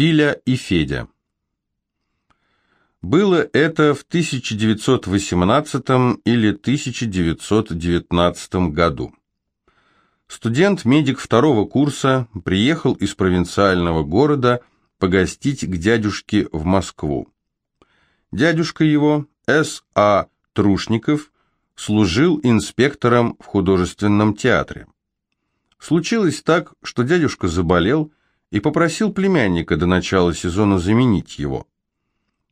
Филя и Федя. Было это в 1918 или 1919 году. Студент-медик второго курса приехал из провинциального города погостить к дядюшке в Москву. Дядюшка его, С.А. Трушников, служил инспектором в художественном театре. Случилось так, что дядюшка заболел и попросил племянника до начала сезона заменить его.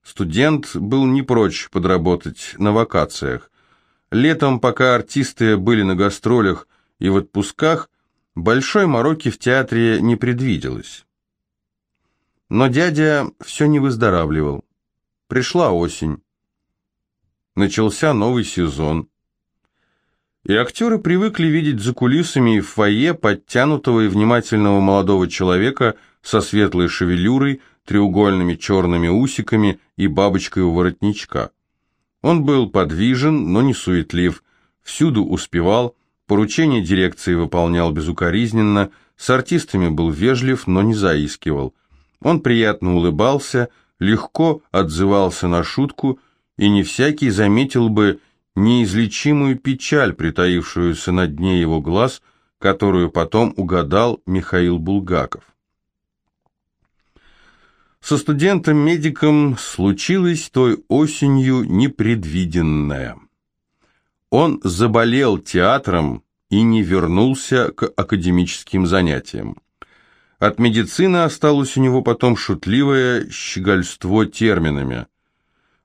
Студент был не прочь подработать на вакациях. Летом, пока артисты были на гастролях и в отпусках, большой мороки в театре не предвиделось. Но дядя все не выздоравливал. Пришла осень. Начался новый сезон. И актеры привыкли видеть за кулисами и в фойе подтянутого и внимательного молодого человека со светлой шевелюрой, треугольными черными усиками и бабочкой у воротничка. Он был подвижен, но не суетлив, всюду успевал, поручения дирекции выполнял безукоризненно, с артистами был вежлив, но не заискивал. Он приятно улыбался, легко отзывался на шутку, и не всякий заметил бы неизлечимую печаль, притаившуюся на дне его глаз, которую потом угадал Михаил Булгаков. Со студентом-медиком случилось той осенью непредвиденное. Он заболел театром и не вернулся к академическим занятиям. От медицины осталось у него потом шутливое щегольство терминами.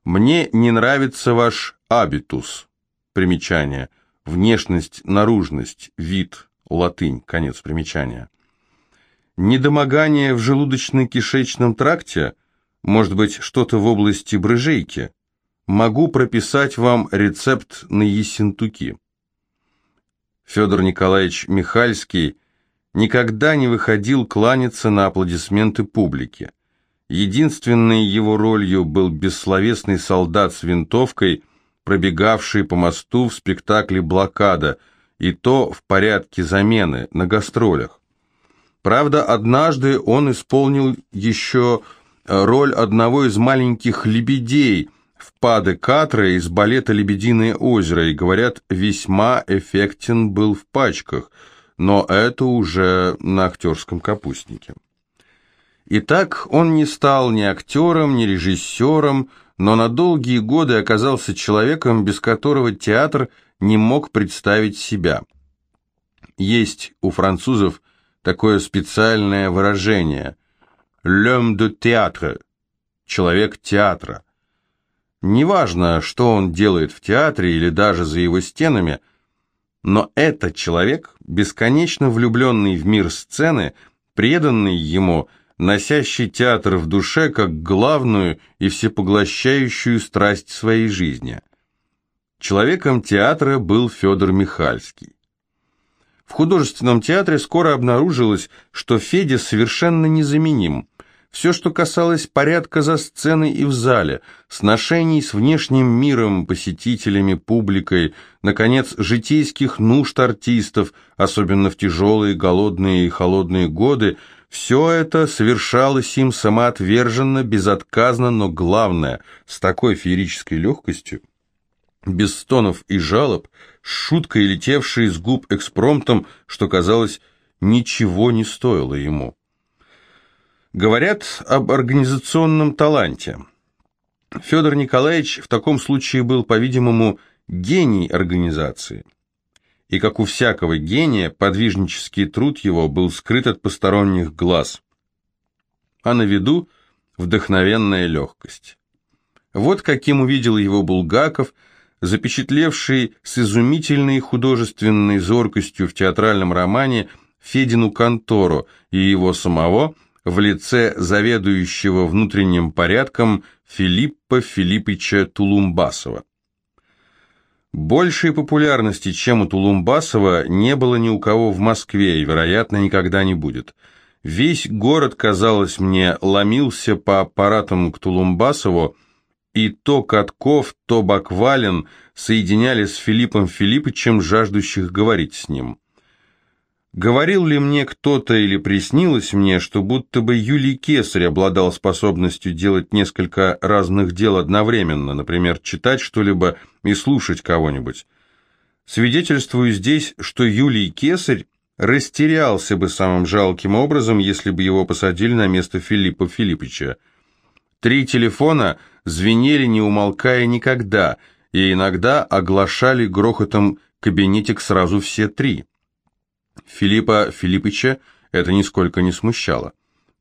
«Мне не нравится ваш абитус». Примечание. Внешность, наружность, вид, латынь, конец примечания. Недомогание в желудочно-кишечном тракте, может быть, что-то в области брыжейки. Могу прописать вам рецепт на ессентуки. Федор Николаевич Михальский никогда не выходил кланяться на аплодисменты публики. Единственной его ролью был бессловесный солдат с винтовкой, пробегавший по мосту в спектакле «Блокада», и то в порядке замены, на гастролях. Правда, однажды он исполнил еще э, роль одного из маленьких лебедей в «Паде Катра» из балета «Лебединое озеро», и, говорят, весьма эффектен был в пачках, но это уже на актерском капустнике. Итак, он не стал ни актером, ни режиссером, но на долгие годы оказался человеком, без которого театр не мог представить себя. Есть у французов такое специальное выражение «l'homme de théâtre» – «человек театра». Неважно, что он делает в театре или даже за его стенами, но это человек, бесконечно влюбленный в мир сцены, преданный ему, носящий театр в душе как главную и всепоглощающую страсть своей жизни. Человеком театра был Федор Михальский. В художественном театре скоро обнаружилось, что Федя совершенно незаменим. Все, что касалось порядка за сценой и в зале, сношений с внешним миром, посетителями, публикой, наконец, житейских нужд артистов, особенно в тяжелые, голодные и холодные годы, все это совершалось им самоотверженно, безотказно, но главное, с такой феерической легкостью, без стонов и жалоб, шуткой, летевшей с губ экспромтом, что, казалось, ничего не стоило ему. Говорят об организационном таланте. Федор Николаевич в таком случае был, по-видимому, гений организации. И, как у всякого гения, подвижнический труд его был скрыт от посторонних глаз. А на виду вдохновенная легкость. Вот каким увидел его Булгаков – запечатлевший с изумительной художественной зоркостью в театральном романе Федину контору и его самого в лице заведующего внутренним порядком Филиппа Филиппича Тулумбасова. Большей популярности, чем у Тулумбасова, не было ни у кого в Москве и, вероятно, никогда не будет. Весь город, казалось мне, ломился по аппаратам к Тулумбасову, и то Катков, то Баквалин соединяли с Филиппом Филиппычем жаждущих говорить с ним. Говорил ли мне кто-то или приснилось мне, что будто бы Юлий Кесарь обладал способностью делать несколько разных дел одновременно, например, читать что-либо и слушать кого-нибудь? Свидетельствую здесь, что Юлий Кесарь растерялся бы самым жалким образом, если бы его посадили на место Филиппа Филиппича. Три телефона звенели, не умолкая никогда, и иногда оглашали грохотом кабинетик сразу все три. Филиппа Филиппича это нисколько не смущало.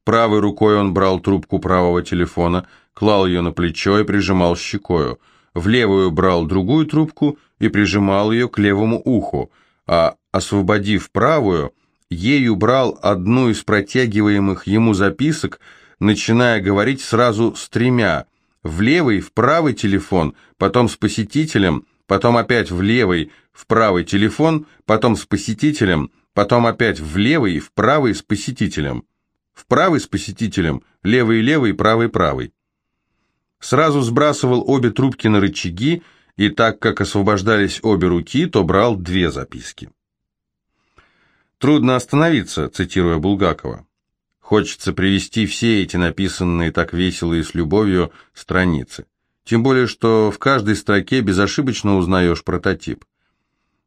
Правой рукой он брал трубку правого телефона, клал ее на плечо и прижимал щекою. В левую брал другую трубку и прижимал ее к левому уху, а, освободив правую, ею брал одну из протягиваемых ему записок, начиная говорить сразу с тремя. В левый, в правый телефон, потом с посетителем, потом опять в левый, в правый телефон, потом с посетителем, потом опять в левый, в правый с посетителем. В правый с посетителем, левый левый, правый правый. Сразу сбрасывал обе трубки на рычаги, и так как освобождались обе руки, то брал две записки. «Трудно остановиться», цитируя Булгакова. Хочется привести все эти написанные так весело и с любовью страницы. Тем более, что в каждой строке безошибочно узнаешь прототип.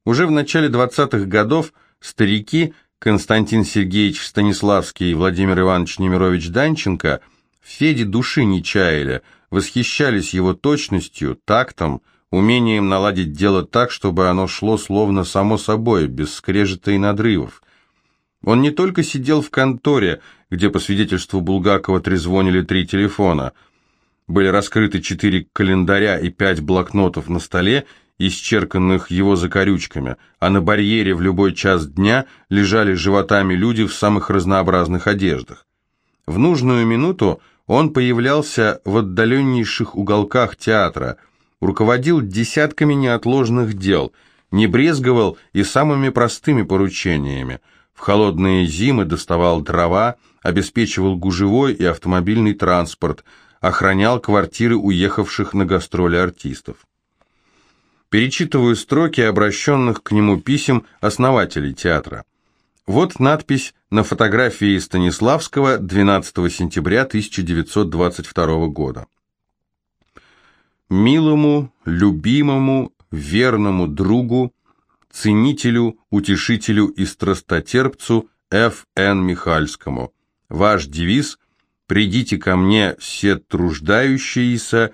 Уже в начале 20-х годов старики Константин Сергеевич Станиславский и Владимир Иванович Немирович Данченко Феде души не чаяли, восхищались его точностью, тактом, умением наладить дело так, чтобы оно шло словно само собой, без скрежета и надрывов. Он не только сидел в конторе, где по свидетельству Булгакова трезвонили три телефона – были раскрыты четыре календаря и пять блокнотов на столе, исчерканных его закорючками, а на барьере в любой час дня лежали животами люди в самых разнообразных одеждах. В нужную минуту он появлялся в отдаленнейших уголках театра, руководил десятками неотложных дел, не брезговал и самыми простыми поручениями. В холодные зимы доставал дрова, обеспечивал гужевой и автомобильный транспорт – охранял квартиры уехавших на гастроли артистов. Перечитываю строки обращенных к нему писем основателей театра. Вот надпись на фотографии Станиславского 12 сентября 1922 года. «Милому, любимому, верному другу, ценителю, утешителю и страстотерпцу Ф. Н. Михальскому. Ваш девиз придите ко мне все труждающиеся,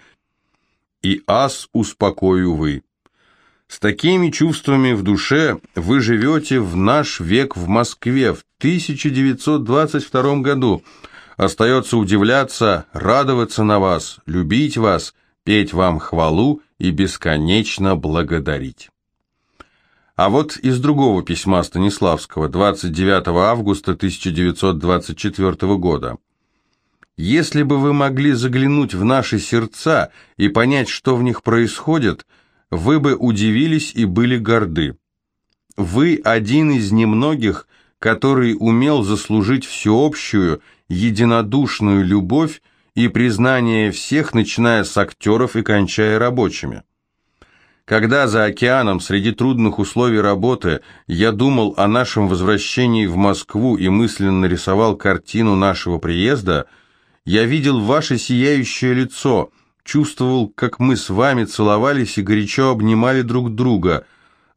и ас успокою вы. С такими чувствами в душе вы живете в наш век в Москве в 1922 году. Остается удивляться, радоваться на вас, любить вас, петь вам хвалу и бесконечно благодарить. А вот из другого письма Станиславского, 29 августа 1924 года. Если бы вы могли заглянуть в наши сердца и понять, что в них происходит, вы бы удивились и были горды. Вы один из немногих, который умел заслужить всеобщую, единодушную любовь и признание всех, начиная с актеров и кончая рабочими. Когда за океаном среди трудных условий работы я думал о нашем возвращении в Москву и мысленно рисовал картину нашего приезда – я видел ваше сияющее лицо, чувствовал, как мы с вами целовались и горячо обнимали друг друга.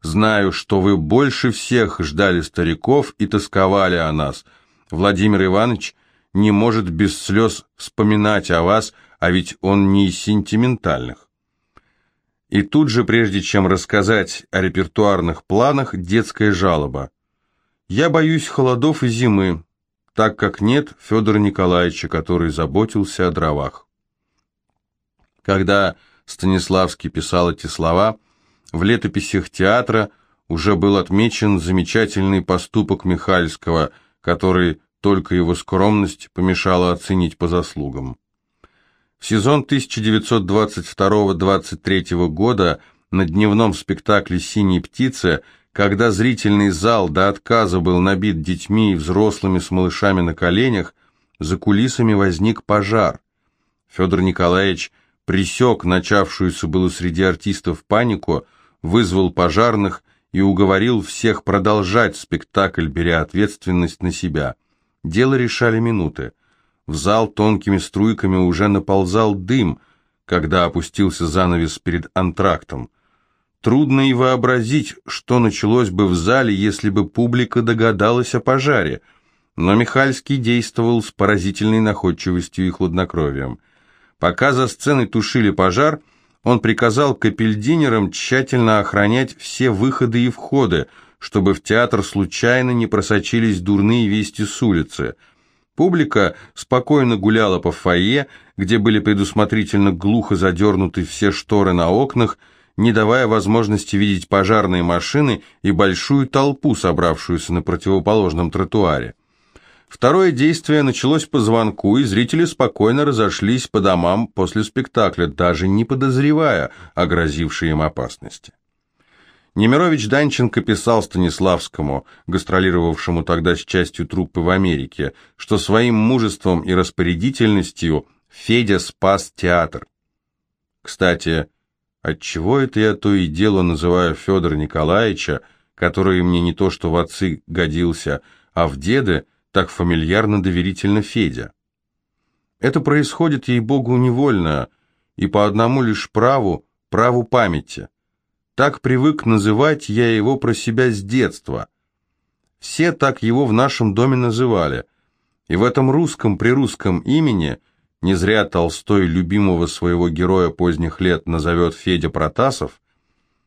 Знаю, что вы больше всех ждали стариков и тосковали о нас. Владимир Иванович не может без слез вспоминать о вас, а ведь он не из сентиментальных. И тут же, прежде чем рассказать о репертуарных планах, детская жалоба. «Я боюсь холодов и зимы так как нет Федора Николаевича, который заботился о дровах. Когда Станиславский писал эти слова, в летописях театра уже был отмечен замечательный поступок Михальского, который только его скромность помешала оценить по заслугам. В сезон 1922-23 года на дневном спектакле «Синие птицы» Когда зрительный зал до отказа был набит детьми и взрослыми с малышами на коленях, за кулисами возник пожар. Федор Николаевич пресек начавшуюся было среди артистов панику, вызвал пожарных и уговорил всех продолжать спектакль, беря ответственность на себя. Дело решали минуты. В зал тонкими струйками уже наползал дым, когда опустился занавес перед антрактом. Трудно и вообразить, что началось бы в зале, если бы публика догадалась о пожаре, но Михальский действовал с поразительной находчивостью и хладнокровием. Пока за сценой тушили пожар, он приказал капельдинерам тщательно охранять все выходы и входы, чтобы в театр случайно не просочились дурные вести с улицы. Публика спокойно гуляла по фойе, где были предусмотрительно глухо задернуты все шторы на окнах, не давая возможности видеть пожарные машины и большую толпу, собравшуюся на противоположном тротуаре. Второе действие началось по звонку, и зрители спокойно разошлись по домам после спектакля, даже не подозревая о грозившей им опасности. Немирович Данченко писал Станиславскому, гастролировавшему тогда с частью труппы в Америке, что своим мужеством и распорядительностью Федя спас театр. Кстати, отчего это я то и дело называю Федора Николаевича, который мне не то что в отцы годился, а в деды – так фамильярно доверительно Федя. Это происходит, ей-богу, невольно, и по одному лишь праву, праву памяти. Так привык называть я его про себя с детства. Все так его в нашем доме называли. И в этом русском прирусском имени, не зря Толстой любимого своего героя поздних лет назовет Федя Протасов,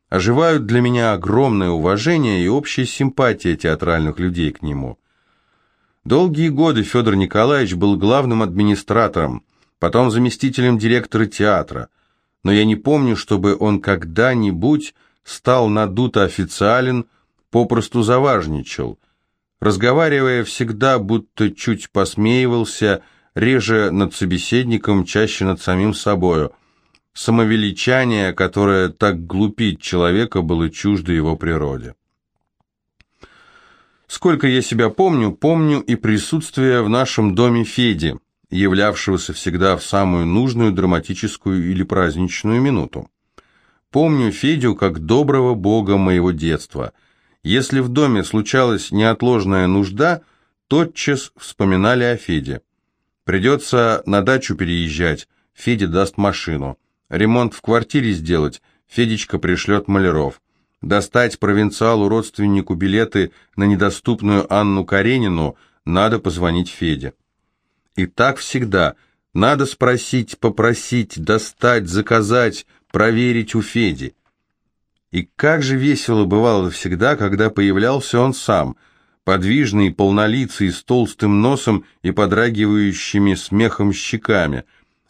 оживают для меня огромное уважение и общая симпатия театральных людей к нему – Долгие годы Федор Николаевич был главным администратором, потом заместителем директора театра, но я не помню, чтобы он когда-нибудь стал надуто официален, попросту заважничал. Разговаривая всегда, будто чуть посмеивался, реже над собеседником, чаще над самим собою. Самовеличание, которое так глупит человека, было чуждо его природе. Сколько я себя помню, помню и присутствие в нашем доме Феди, являвшегося всегда в самую нужную драматическую или праздничную минуту. Помню Федю как доброго бога моего детства. Если в доме случалась неотложная нужда, тотчас вспоминали о Феде. Придется на дачу переезжать, Федя даст машину. Ремонт в квартире сделать, Федечка пришлет маляров достать провинциалу-родственнику билеты на недоступную Анну Каренину, надо позвонить Феде. И так всегда. Надо спросить, попросить, достать, заказать, проверить у Феди. И как же весело бывало всегда, когда появлялся он сам, подвижный, полнолицый, с толстым носом и подрагивающими смехом щеками.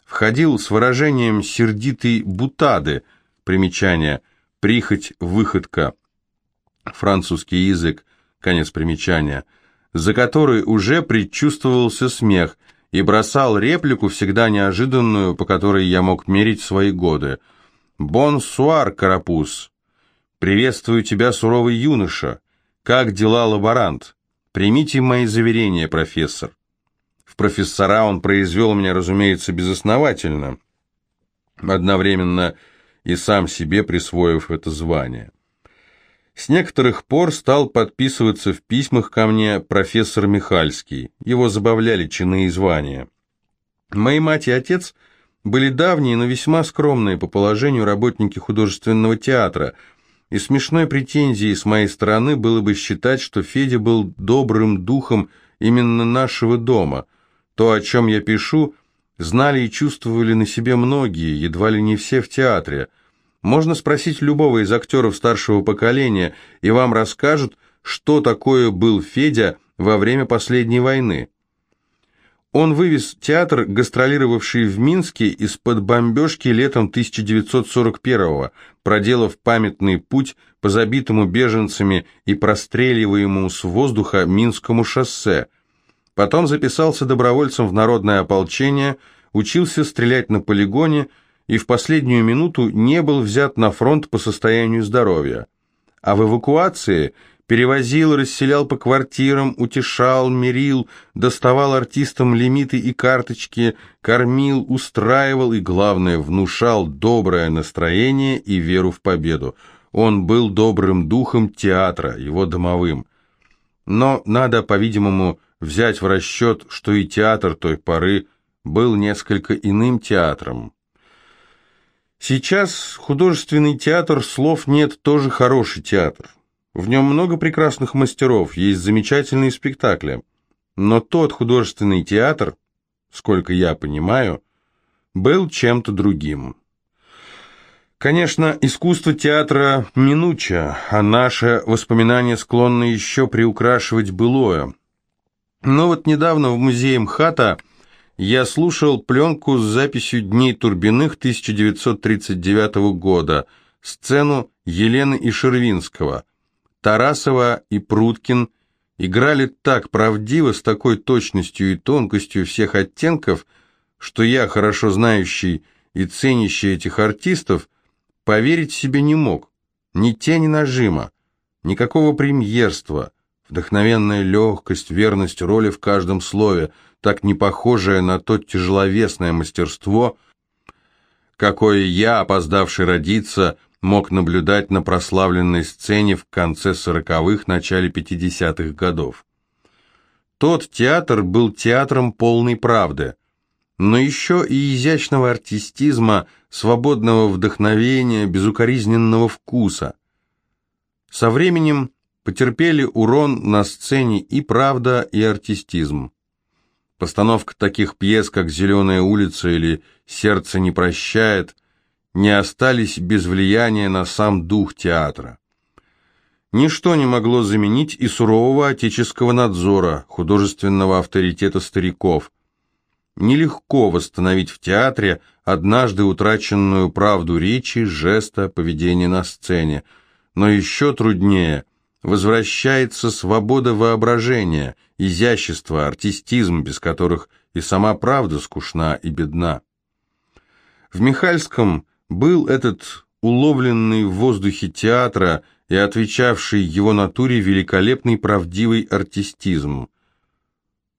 Входил с выражением сердитой бутады, примечание – прихоть, выходка, французский язык, конец примечания, за который уже предчувствовался смех и бросал реплику, всегда неожиданную, по которой я мог мерить свои годы. «Бонсуар, карапуз! Приветствую тебя, суровый юноша! Как дела, лаборант? Примите мои заверения, профессор!» В профессора он произвел меня, разумеется, безосновательно. Одновременно и сам себе присвоив это звание. С некоторых пор стал подписываться в письмах ко мне профессор Михальский. Его забавляли чины и звания. Мои мать и отец были давние, но весьма скромные по положению работники художественного театра, и смешной претензией с моей стороны было бы считать, что Федя был добрым духом именно нашего дома. То, о чем я пишу, знали и чувствовали на себе многие, едва ли не все в театре. Можно спросить любого из актеров старшего поколения, и вам расскажут, что такое был Федя во время последней войны. Он вывез театр, гастролировавший в Минске, из-под бомбежки летом 1941-го, проделав памятный путь по забитому беженцами и простреливаемому с воздуха Минскому шоссе – Потом записался добровольцем в народное ополчение, учился стрелять на полигоне и в последнюю минуту не был взят на фронт по состоянию здоровья. А в эвакуации перевозил, расселял по квартирам, утешал, мирил, доставал артистам лимиты и карточки, кормил, устраивал и, главное, внушал доброе настроение и веру в победу. Он был добрым духом театра, его домовым. Но надо, по-видимому, взять в расчет, что и театр той поры был несколько иным театром. Сейчас художественный театр, слов нет, тоже хороший театр. В нем много прекрасных мастеров, есть замечательные спектакли. Но тот художественный театр, сколько я понимаю, был чем-то другим. Конечно, искусство театра минуча, а наше воспоминание склонно еще приукрашивать былое. Но вот недавно в музее МХАТа я слушал пленку с записью Дней Турбиных 1939 года, сцену Елены и Шервинского – Тарасова и Пруткин играли так правдиво, с такой точностью и тонкостью всех оттенков, что я, хорошо знающий и ценящий этих артистов, поверить себе не мог. Ни тени нажима, никакого премьерства, вдохновенная легкость, верность роли в каждом слове, так не похожая на то тяжеловесное мастерство, какое я, опоздавший родиться, мог наблюдать на прославленной сцене в конце сороковых, начале пятидесятых годов. Тот театр был театром полной правды, но еще и изящного артистизма, свободного вдохновения, безукоризненного вкуса. Со временем потерпели урон на сцене и правда, и артистизм. Постановка таких пьес, как «Зеленая улица» или «Сердце не прощает», не остались без влияния на сам дух театра. Ничто не могло заменить и сурового отеческого надзора, художественного авторитета стариков. Нелегко восстановить в театре однажды утраченную правду речи, жеста, поведения на сцене, но еще труднее возвращается свобода воображения, изящество, артистизм, без которых и сама правда скучна и бедна. В Михальском был этот уловленный в воздухе театра и отвечавший его натуре великолепный правдивый артистизм.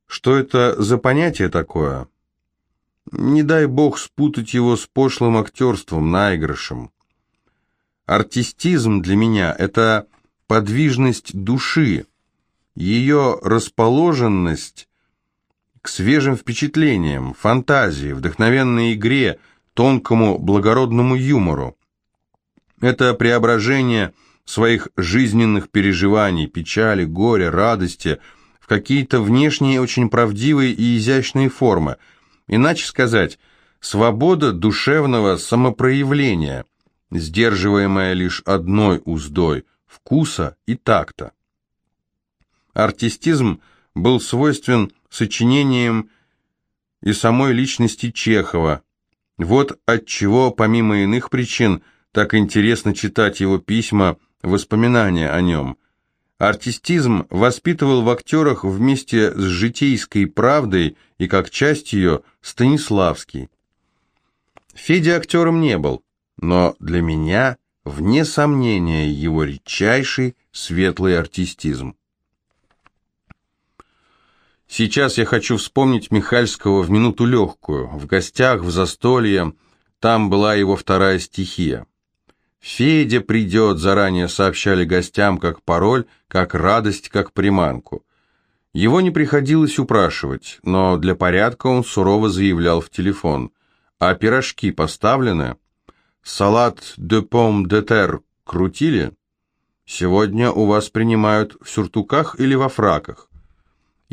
Что это за понятие такое? Не дай бог спутать его с пошлым актерством, наигрышем. Артистизм для меня – это подвижность души, ее расположенность к свежим впечатлениям, фантазии, вдохновенной игре – тонкому благородному юмору. Это преображение своих жизненных переживаний, печали, горя, радости в какие-то внешние очень правдивые и изящные формы. Иначе сказать, свобода душевного самопроявления, сдерживаемая лишь одной уздой – вкуса и такта. Артистизм был свойствен сочинениям и самой личности Чехова, вот отчего, помимо иных причин, так интересно читать его письма, воспоминания о нем. Артистизм воспитывал в актерах вместе с житейской правдой и как часть ее Станиславский. Федя актером не был, но для меня, вне сомнения, его редчайший светлый артистизм. Сейчас я хочу вспомнить Михальского в минуту легкую, в гостях, в застолье, там была его вторая стихия. «Федя придет», заранее сообщали гостям как пароль, как радость, как приманку. Его не приходилось упрашивать, но для порядка он сурово заявлял в телефон. «А пирожки поставлены?» «Салат де пом де тер крутили?» «Сегодня у вас принимают в сюртуках или во фраках?»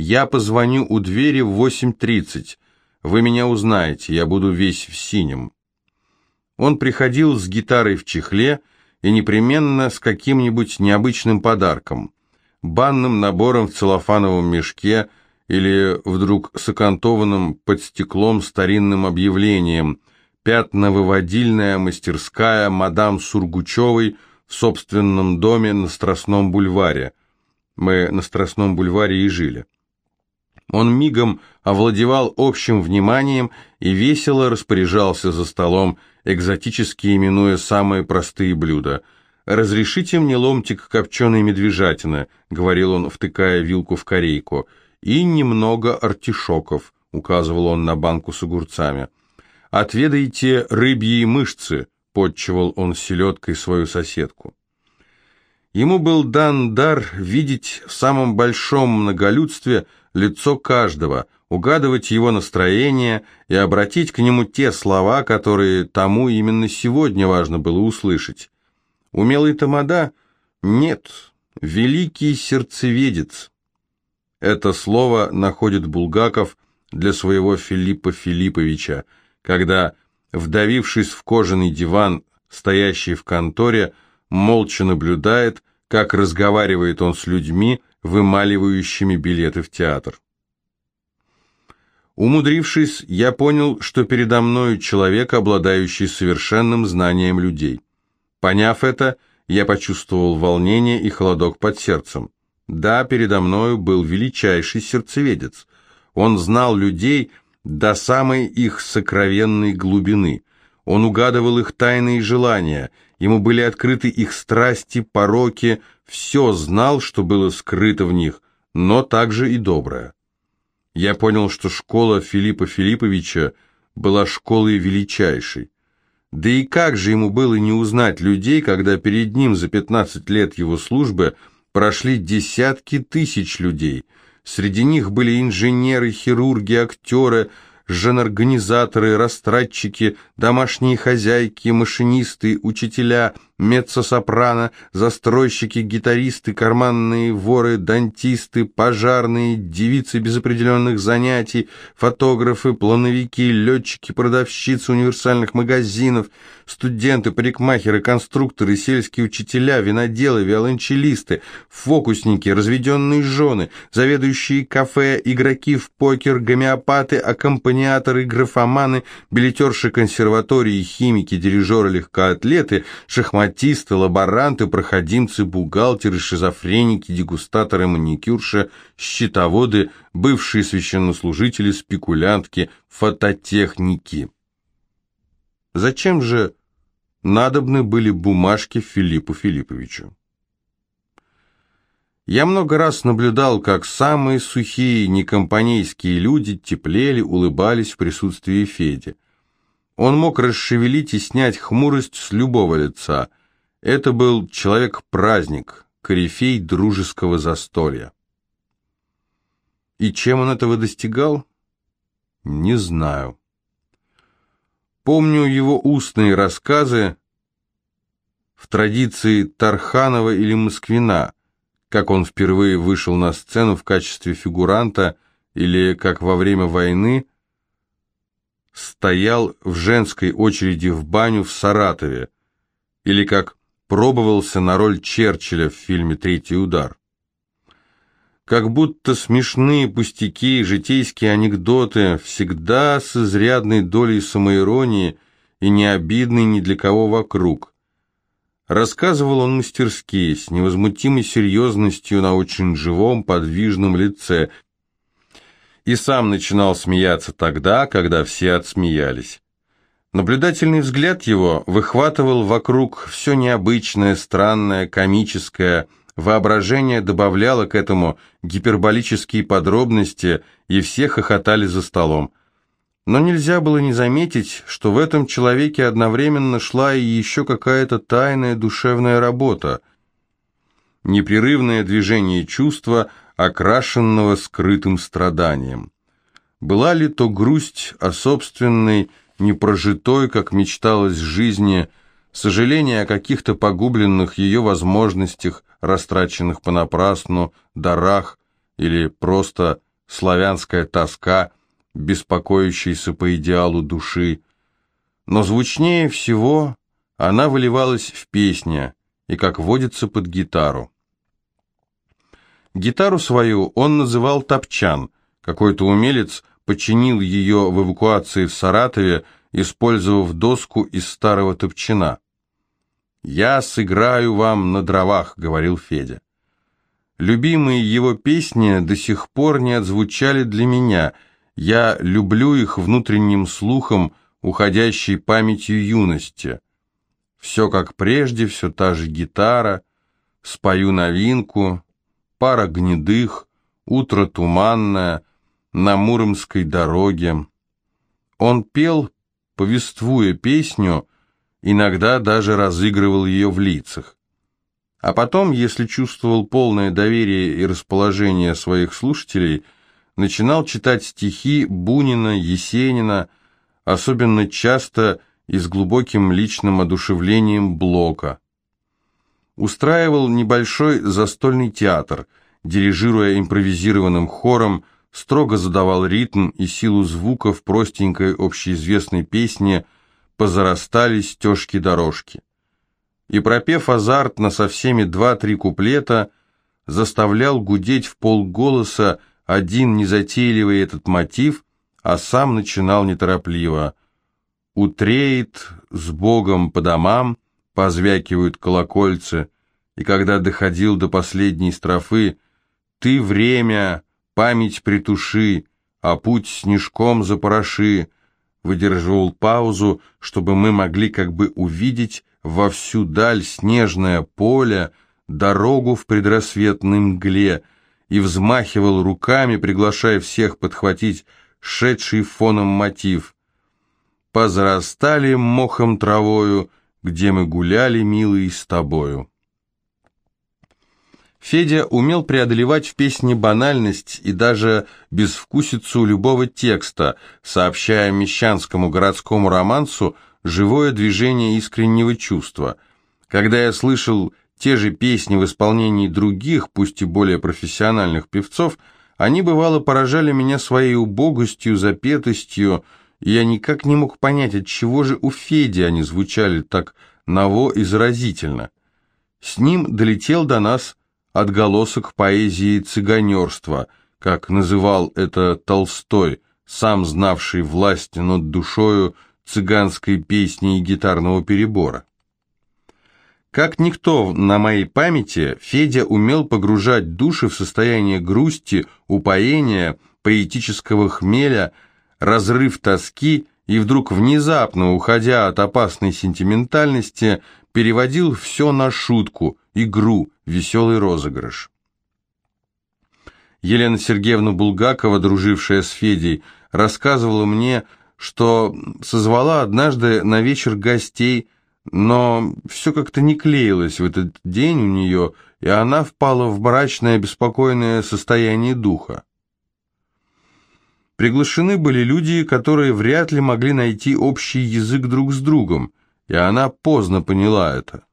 Я позвоню у двери в 8.30. Вы меня узнаете, я буду весь в синем. Он приходил с гитарой в чехле и непременно с каким-нибудь необычным подарком. Банным набором в целлофановом мешке или вдруг с окантованным под стеклом старинным объявлением «Пятновыводильная мастерская мадам Сургучевой в собственном доме на Страстном бульваре». Мы на Страстном бульваре и жили. Он мигом овладевал общим вниманием и весело распоряжался за столом, экзотически именуя самые простые блюда. «Разрешите мне ломтик копченой медвежатины», — говорил он, втыкая вилку в корейку, — «и немного артишоков», — указывал он на банку с огурцами. «Отведайте рыбьи мышцы», — подчевал он селедкой свою соседку. Ему был дан дар видеть в самом большом многолюдстве лицо каждого, угадывать его настроение и обратить к нему те слова, которые тому именно сегодня важно было услышать. Умелый тамада? Нет, великий сердцеведец. Это слово находит Булгаков для своего Филиппа Филипповича, когда, вдавившись в кожаный диван, стоящий в конторе, молча наблюдает, как разговаривает он с людьми, вымаливающими билеты в театр. Умудрившись, я понял, что передо мною человек, обладающий совершенным знанием людей. Поняв это, я почувствовал волнение и холодок под сердцем. Да, передо мною был величайший сердцеведец. Он знал людей до самой их сокровенной глубины. Он угадывал их тайные желания, ему были открыты их страсти, пороки, все знал, что было скрыто в них, но также и доброе. Я понял, что школа Филиппа Филипповича была школой величайшей. Да и как же ему было не узнать людей, когда перед ним за 15 лет его службы прошли десятки тысяч людей. Среди них были инженеры, хирурги, актеры, женорганизаторы, растратчики, домашние хозяйки, машинисты, учителя, меццо-сопрано, застройщики, гитаристы, карманные воры, дантисты, пожарные, девицы без определенных занятий, фотографы, плановики, летчики, продавщицы универсальных магазинов, студенты, парикмахеры, конструкторы, сельские учителя, виноделы, виолончелисты, фокусники, разведенные жены, заведующие кафе, игроки в покер, гомеопаты, аккомпаниаторы, графоманы, билетерши консерватории, химики, дирижеры, легкоатлеты, шахматисты, лаборанты, проходимцы, бухгалтеры, шизофреники, дегустаторы, маникюрши, счетоводы, бывшие священнослужители, спекулянтки, фототехники. Зачем же надобны были бумажки Филиппу Филипповичу? Я много раз наблюдал, как самые сухие, некомпанейские люди теплели, улыбались в присутствии Феди. Он мог расшевелить и снять хмурость с любого лица. Это был человек-праздник, корифей дружеского застолья. И чем он этого достигал? Не знаю. Помню его устные рассказы в традиции Тарханова или Москвина, как он впервые вышел на сцену в качестве фигуранта или как во время войны – стоял в женской очереди в баню в Саратове, или как пробовался на роль Черчилля в фильме «Третий удар». Как будто смешные пустяки, житейские анекдоты, всегда с изрядной долей самоиронии и не обидный ни для кого вокруг. Рассказывал он мастерски, с невозмутимой серьезностью на очень живом, подвижном лице, и сам начинал смеяться тогда, когда все отсмеялись. Наблюдательный взгляд его выхватывал вокруг все необычное, странное, комическое, воображение добавляло к этому гиперболические подробности, и все хохотали за столом. Но нельзя было не заметить, что в этом человеке одновременно шла и еще какая-то тайная душевная работа. Непрерывное движение чувства – окрашенного скрытым страданием. Была ли то грусть о собственной, непрожитой, как мечталось, жизни, сожаление о каких-то погубленных ее возможностях, растраченных понапрасну, дарах, или просто славянская тоска, беспокоящаяся по идеалу души. Но звучнее всего она выливалась в песне и, как водится, под гитару. Гитару свою он называл «Топчан». Какой-то умелец починил ее в эвакуации в Саратове, использовав доску из старого топчана. «Я сыграю вам на дровах», — говорил Федя. Любимые его песни до сих пор не отзвучали для меня. Я люблю их внутренним слухом, уходящей памятью юности. Все как прежде, все та же гитара, спою новинку, пара гнедых, утро туманное, на Муромской дороге. Он пел, повествуя песню, иногда даже разыгрывал ее в лицах. А потом, если чувствовал полное доверие и расположение своих слушателей, начинал читать стихи Бунина, Есенина, особенно часто и с глубоким личным одушевлением Блока. Устраивал небольшой застольный театр, дирижируя импровизированным хором, строго задавал ритм и силу звука в простенькой общеизвестной песне «Позарастали стежки-дорожки» и, пропев азартно со всеми два-три куплета, заставлял гудеть в полголоса один незатейливый этот мотив, а сам начинал неторопливо. Утреет с Богом по домам, позвякивают колокольцы, и когда доходил до последней строфы «Ты время, память притуши, а путь снежком запороши», выдерживал паузу, чтобы мы могли как бы увидеть, во всю даль снежное поле, дорогу в предрассветной мгле, и взмахивал руками, приглашая всех подхватить шедший фоном мотив. «Позарастали мохом травою, где мы гуляли, милый, с тобою». Федя умел преодолевать в песне банальность и даже безвкусицу любого текста, сообщая мещанскому городскому романсу живое движение искреннего чувства. Когда я слышал те же песни в исполнении других, пусть и более профессиональных певцов, они, бывало, поражали меня своей убогостью, запетостью, и я никак не мог понять, от чего же у Феди они звучали так ново и заразительно. С ним долетел до нас отголосок поэзии цыганерства, как называл это Толстой, сам знавший власть над душою, цыганской песни и гитарного перебора. Как никто на моей памяти, Федя умел погружать души в состояние грусти, упоения, поэтического хмеля, разрыв тоски и вдруг внезапно, уходя от опасной сентиментальности, переводил все на шутку, игру, веселый розыгрыш. Елена Сергеевна Булгакова, дружившая с Федей, рассказывала мне, что созвала однажды на вечер гостей, но все как-то не клеилось в этот день у нее, и она впала в мрачное, беспокойное состояние духа. Приглашены были люди, которые вряд ли могли найти общий язык друг с другом, и она поздно поняла это.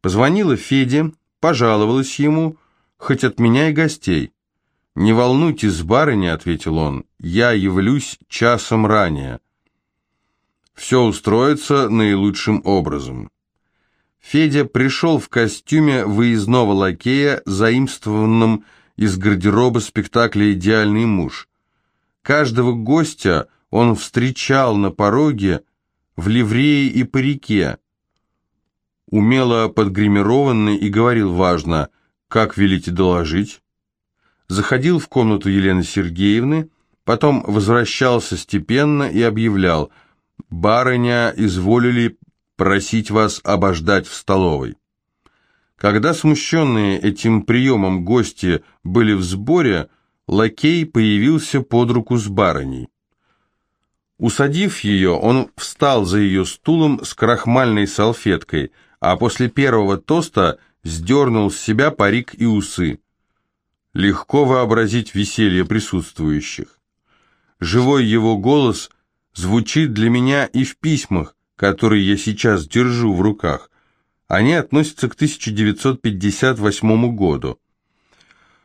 Позвонила Феде, пожаловалась ему, хоть от меня и гостей. «Не волнуйтесь, барыня», — ответил он, — «я явлюсь часом ранее». Все устроится наилучшим образом. Федя пришел в костюме выездного лакея, заимствованном из гардероба спектакля «Идеальный муж». Каждого гостя он встречал на пороге в ливрее и парике, умело подгримированный и говорил важно «Как велите доложить?» заходил в комнату Елены Сергеевны, потом возвращался степенно и объявлял «Барыня изволили просить вас обождать в столовой». Когда смущенные этим приемом гости были в сборе, лакей появился под руку с барыней. Усадив ее, он встал за ее стулом с крахмальной салфеткой, а после первого тоста сдернул с себя парик и усы. Легко вообразить веселье присутствующих. Живой его голос звучит для меня и в письмах, которые я сейчас держу в руках. Они относятся к 1958 году.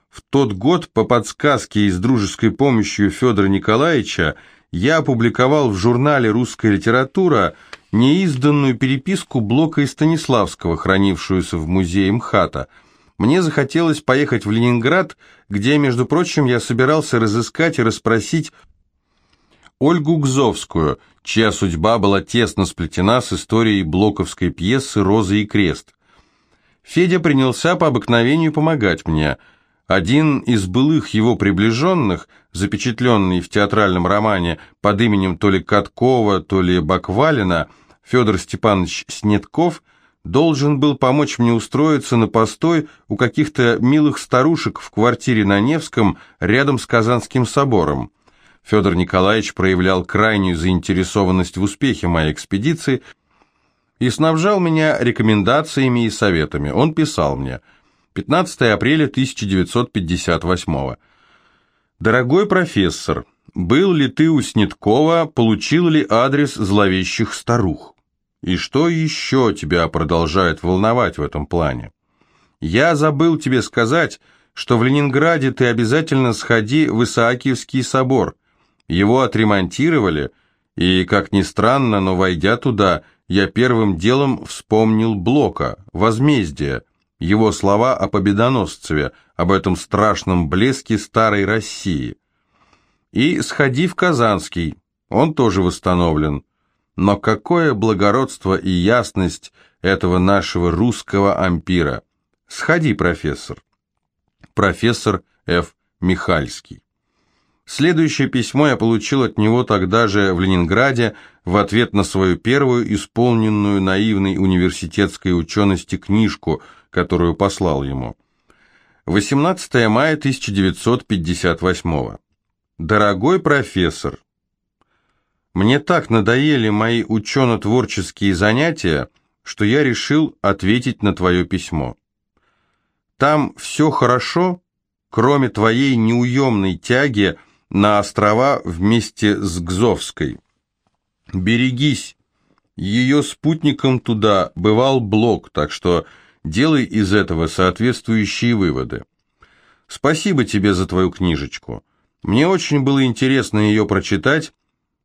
В тот год по подсказке и с дружеской помощью Федора Николаевича я опубликовал в журнале «Русская литература» неизданную переписку Блока и Станиславского, хранившуюся в музее МХАТа – мне захотелось поехать в Ленинград, где, между прочим, я собирался разыскать и расспросить Ольгу Гзовскую, чья судьба была тесно сплетена с историей блоковской пьесы «Роза и крест». Федя принялся по обыкновению помогать мне. Один из былых его приближенных, запечатленный в театральном романе под именем то ли Каткова, то ли Баквалина, Федор Степанович Снетков – должен был помочь мне устроиться на постой у каких-то милых старушек в квартире на Невском рядом с Казанским собором. Федор Николаевич проявлял крайнюю заинтересованность в успехе моей экспедиции и снабжал меня рекомендациями и советами. Он писал мне 15 апреля 1958 «Дорогой профессор, был ли ты у Снеткова, получил ли адрес зловещих старух? И что еще тебя продолжает волновать в этом плане? Я забыл тебе сказать, что в Ленинграде ты обязательно сходи в Исаакиевский собор. Его отремонтировали, и, как ни странно, но войдя туда, я первым делом вспомнил Блока, возмездие, его слова о победоносцеве, об этом страшном блеске старой России. И сходи в Казанский, он тоже восстановлен. Но какое благородство и ясность этого нашего русского ампира. Сходи, профессор. Профессор Ф. Михальский. Следующее письмо я получил от него тогда же в Ленинграде в ответ на свою первую исполненную наивной университетской учености книжку, которую послал ему. 18 мая 1958 Дорогой профессор, мне так надоели мои учено-творческие занятия, что я решил ответить на твое письмо. Там все хорошо, кроме твоей неуемной тяги на острова вместе с Гзовской. Берегись, ее спутником туда бывал Блок, так что делай из этого соответствующие выводы. Спасибо тебе за твою книжечку. Мне очень было интересно ее прочитать,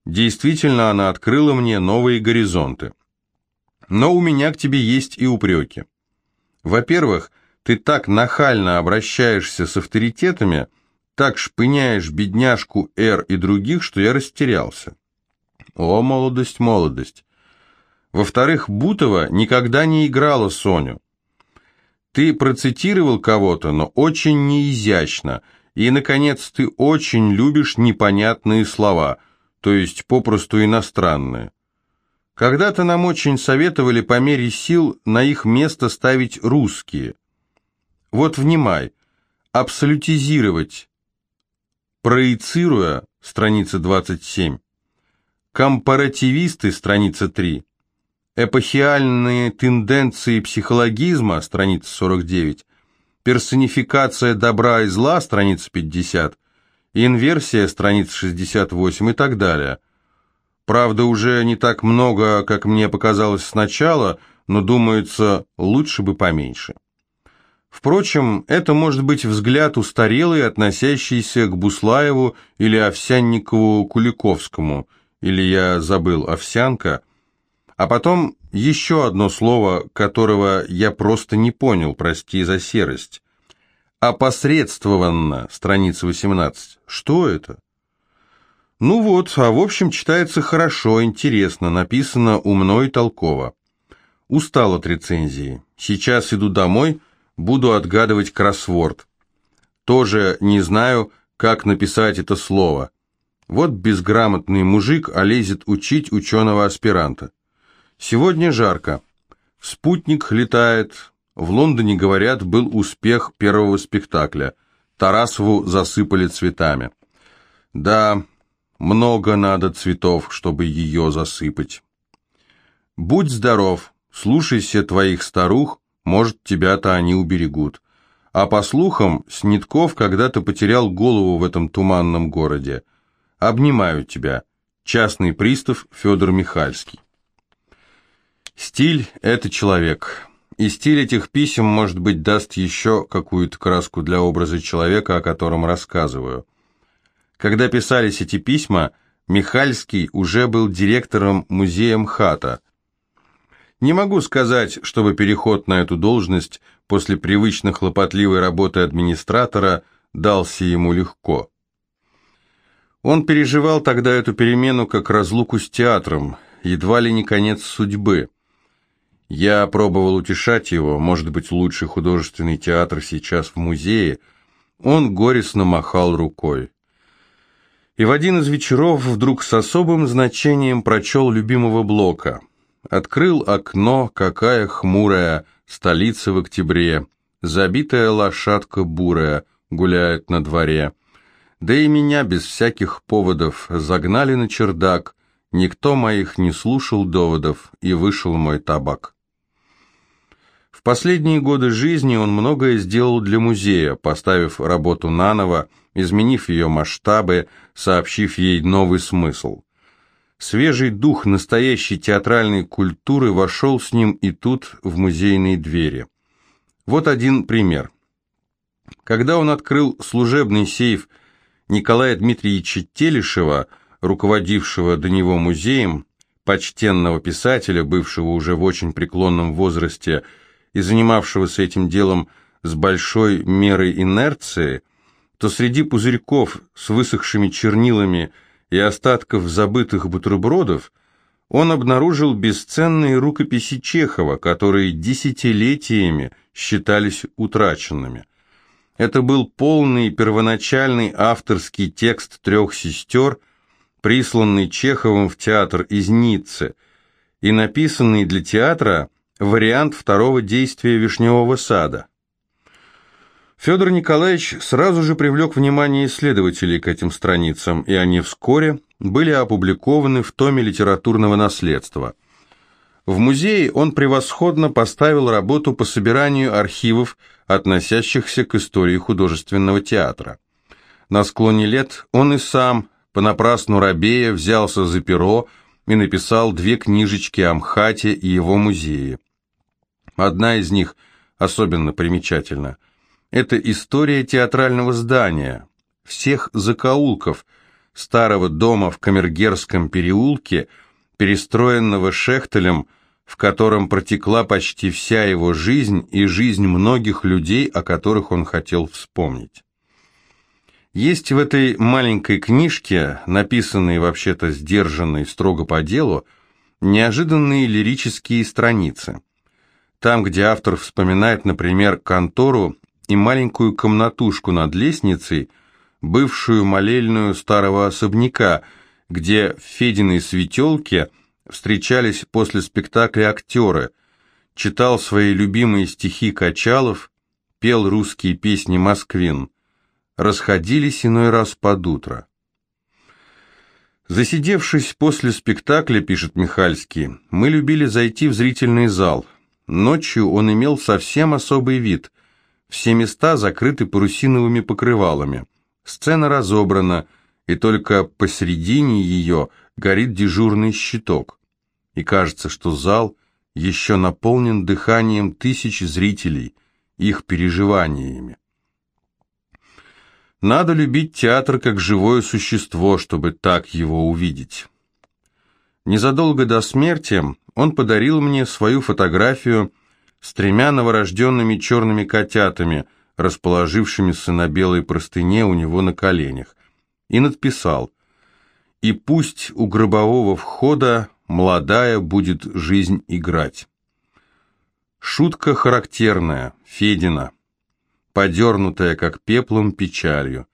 действительно она открыла мне новые горизонты. Но у меня к тебе есть и упреки. Во-первых, ты так нахально обращаешься с авторитетами, так шпыняешь бедняжку Р и других, что я растерялся. О, молодость, молодость. Во-вторых, Бутова никогда не играла Соню. Ты процитировал кого-то, но очень неизящно – и, наконец, ты очень любишь непонятные слова, то есть попросту иностранные. Когда-то нам очень советовали по мере сил на их место ставить русские. Вот внимай, абсолютизировать, проецируя, страница 27, компаративисты, страница 3, эпохиальные тенденции психологизма, страница 49, персонификация добра и зла, страница 50, инверсия, страница 68 и так далее. Правда, уже не так много, как мне показалось сначала, но, думается, лучше бы поменьше. Впрочем, это может быть взгляд устарелый, относящийся к Буслаеву или Овсянникову-Куликовскому, или я забыл, Овсянка, а потом еще одно слово, которого я просто не понял, прости за серость. Опосредствованно, страница 18. Что это? Ну вот, а в общем читается хорошо, интересно, написано умно и толково. Устал от рецензии. Сейчас иду домой, буду отгадывать кроссворд. Тоже не знаю, как написать это слово. Вот безграмотный мужик, а лезет учить ученого-аспиранта. Сегодня жарко. Спутник летает. В Лондоне, говорят, был успех первого спектакля. Тарасову засыпали цветами. Да, много надо цветов, чтобы ее засыпать. Будь здоров, слушайся твоих старух, может, тебя-то они уберегут. А по слухам, Снитков когда-то потерял голову в этом туманном городе. Обнимаю тебя. Частный пристав Федор Михальский. Стиль – это человек. И стиль этих писем, может быть, даст еще какую-то краску для образа человека, о котором рассказываю. Когда писались эти письма, Михальский уже был директором музея МХАТа. Не могу сказать, чтобы переход на эту должность после привычно хлопотливой работы администратора дался ему легко. Он переживал тогда эту перемену как разлуку с театром, едва ли не конец судьбы. Я пробовал утешать его, может быть, лучший художественный театр сейчас в музее. Он горестно махал рукой. И в один из вечеров вдруг с особым значением прочел любимого Блока. Открыл окно, какая хмурая, столица в октябре, забитая лошадка бурая гуляет на дворе. Да и меня без всяких поводов загнали на чердак, Никто моих не слушал доводов, и вышел мой табак. В последние годы жизни он многое сделал для музея, поставив работу наново, изменив ее масштабы, сообщив ей новый смысл. Свежий дух настоящей театральной культуры вошел с ним и тут, в музейные двери. Вот один пример. Когда он открыл служебный сейф Николая Дмитриевича Телешева, руководившего до него музеем, почтенного писателя, бывшего уже в очень преклонном возрасте и занимавшегося этим делом с большой мерой инерции, то среди пузырьков с высохшими чернилами и остатков забытых бутербродов он обнаружил бесценные рукописи Чехова, которые десятилетиями считались утраченными. Это был полный первоначальный авторский текст трех сестер, присланный Чеховым в театр из Ниццы, и написанный для театра вариант второго действия «Вишневого сада». Федор Николаевич сразу же привлек внимание исследователей к этим страницам, и они вскоре были опубликованы в томе литературного наследства. В музее он превосходно поставил работу по собиранию архивов, относящихся к истории художественного театра. На склоне лет он и сам, понапрасну рабея, взялся за перо и написал две книжечки о МХАТе и его музее. Одна из них особенно примечательна – это история театрального здания, всех закоулков, старого дома в Камергерском переулке, перестроенного Шехтелем, в котором протекла почти вся его жизнь и жизнь многих людей, о которых он хотел вспомнить. Есть в этой маленькой книжке, написанной вообще-то сдержанной строго по делу, неожиданные лирические страницы. Там, где автор вспоминает, например, контору и маленькую комнатушку над лестницей, бывшую молельную старого особняка, где в Фединой светелке встречались после спектакля актеры, читал свои любимые стихи Качалов, пел русские песни Москвин. Расходились иной раз под утро. Засидевшись после спектакля, пишет Михальский, мы любили зайти в зрительный зал. Ночью он имел совсем особый вид. Все места закрыты парусиновыми покрывалами. Сцена разобрана, и только посередине ее горит дежурный щиток. И кажется, что зал еще наполнен дыханием тысяч зрителей, их переживаниями. Надо любить театр как живое существо, чтобы так его увидеть. Незадолго до смерти он подарил мне свою фотографию с тремя новорожденными черными котятами, расположившимися на белой простыне у него на коленях, и надписал «И пусть у гробового входа молодая будет жизнь играть». Шутка характерная, Федина, подернутая, как пеплом, печалью.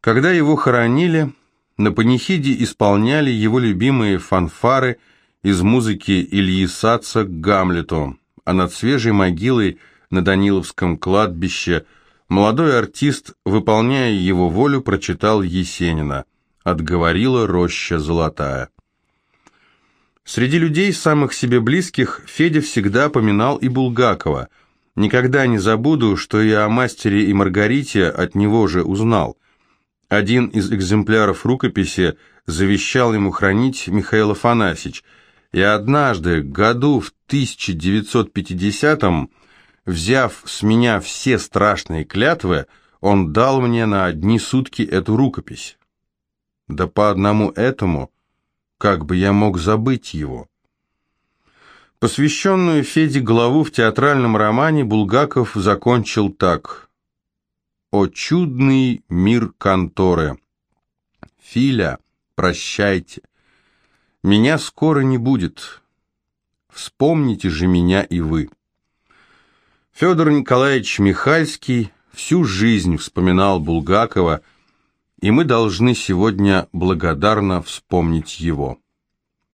Когда его хоронили, на панихиде исполняли его любимые фанфары из музыки Ильи Саца к Гамлету, а над свежей могилой на Даниловском кладбище молодой артист, выполняя его волю, прочитал Есенина «Отговорила роща золотая». Среди людей, самых себе близких, Федя всегда поминал и Булгакова. Никогда не забуду, что я о мастере и Маргарите от него же узнал. Один из экземпляров рукописи завещал ему хранить Михаил Афанасьевич – и однажды, году в 1950-м, взяв с меня все страшные клятвы, он дал мне на одни сутки эту рукопись. Да по одному этому, как бы я мог забыть его? Посвященную Феде главу в театральном романе Булгаков закончил так. «О чудный мир конторы! Филя, прощайте! Меня скоро не будет. Вспомните же меня и вы. Федор Николаевич Михальский всю жизнь вспоминал Булгакова, и мы должны сегодня благодарно вспомнить его.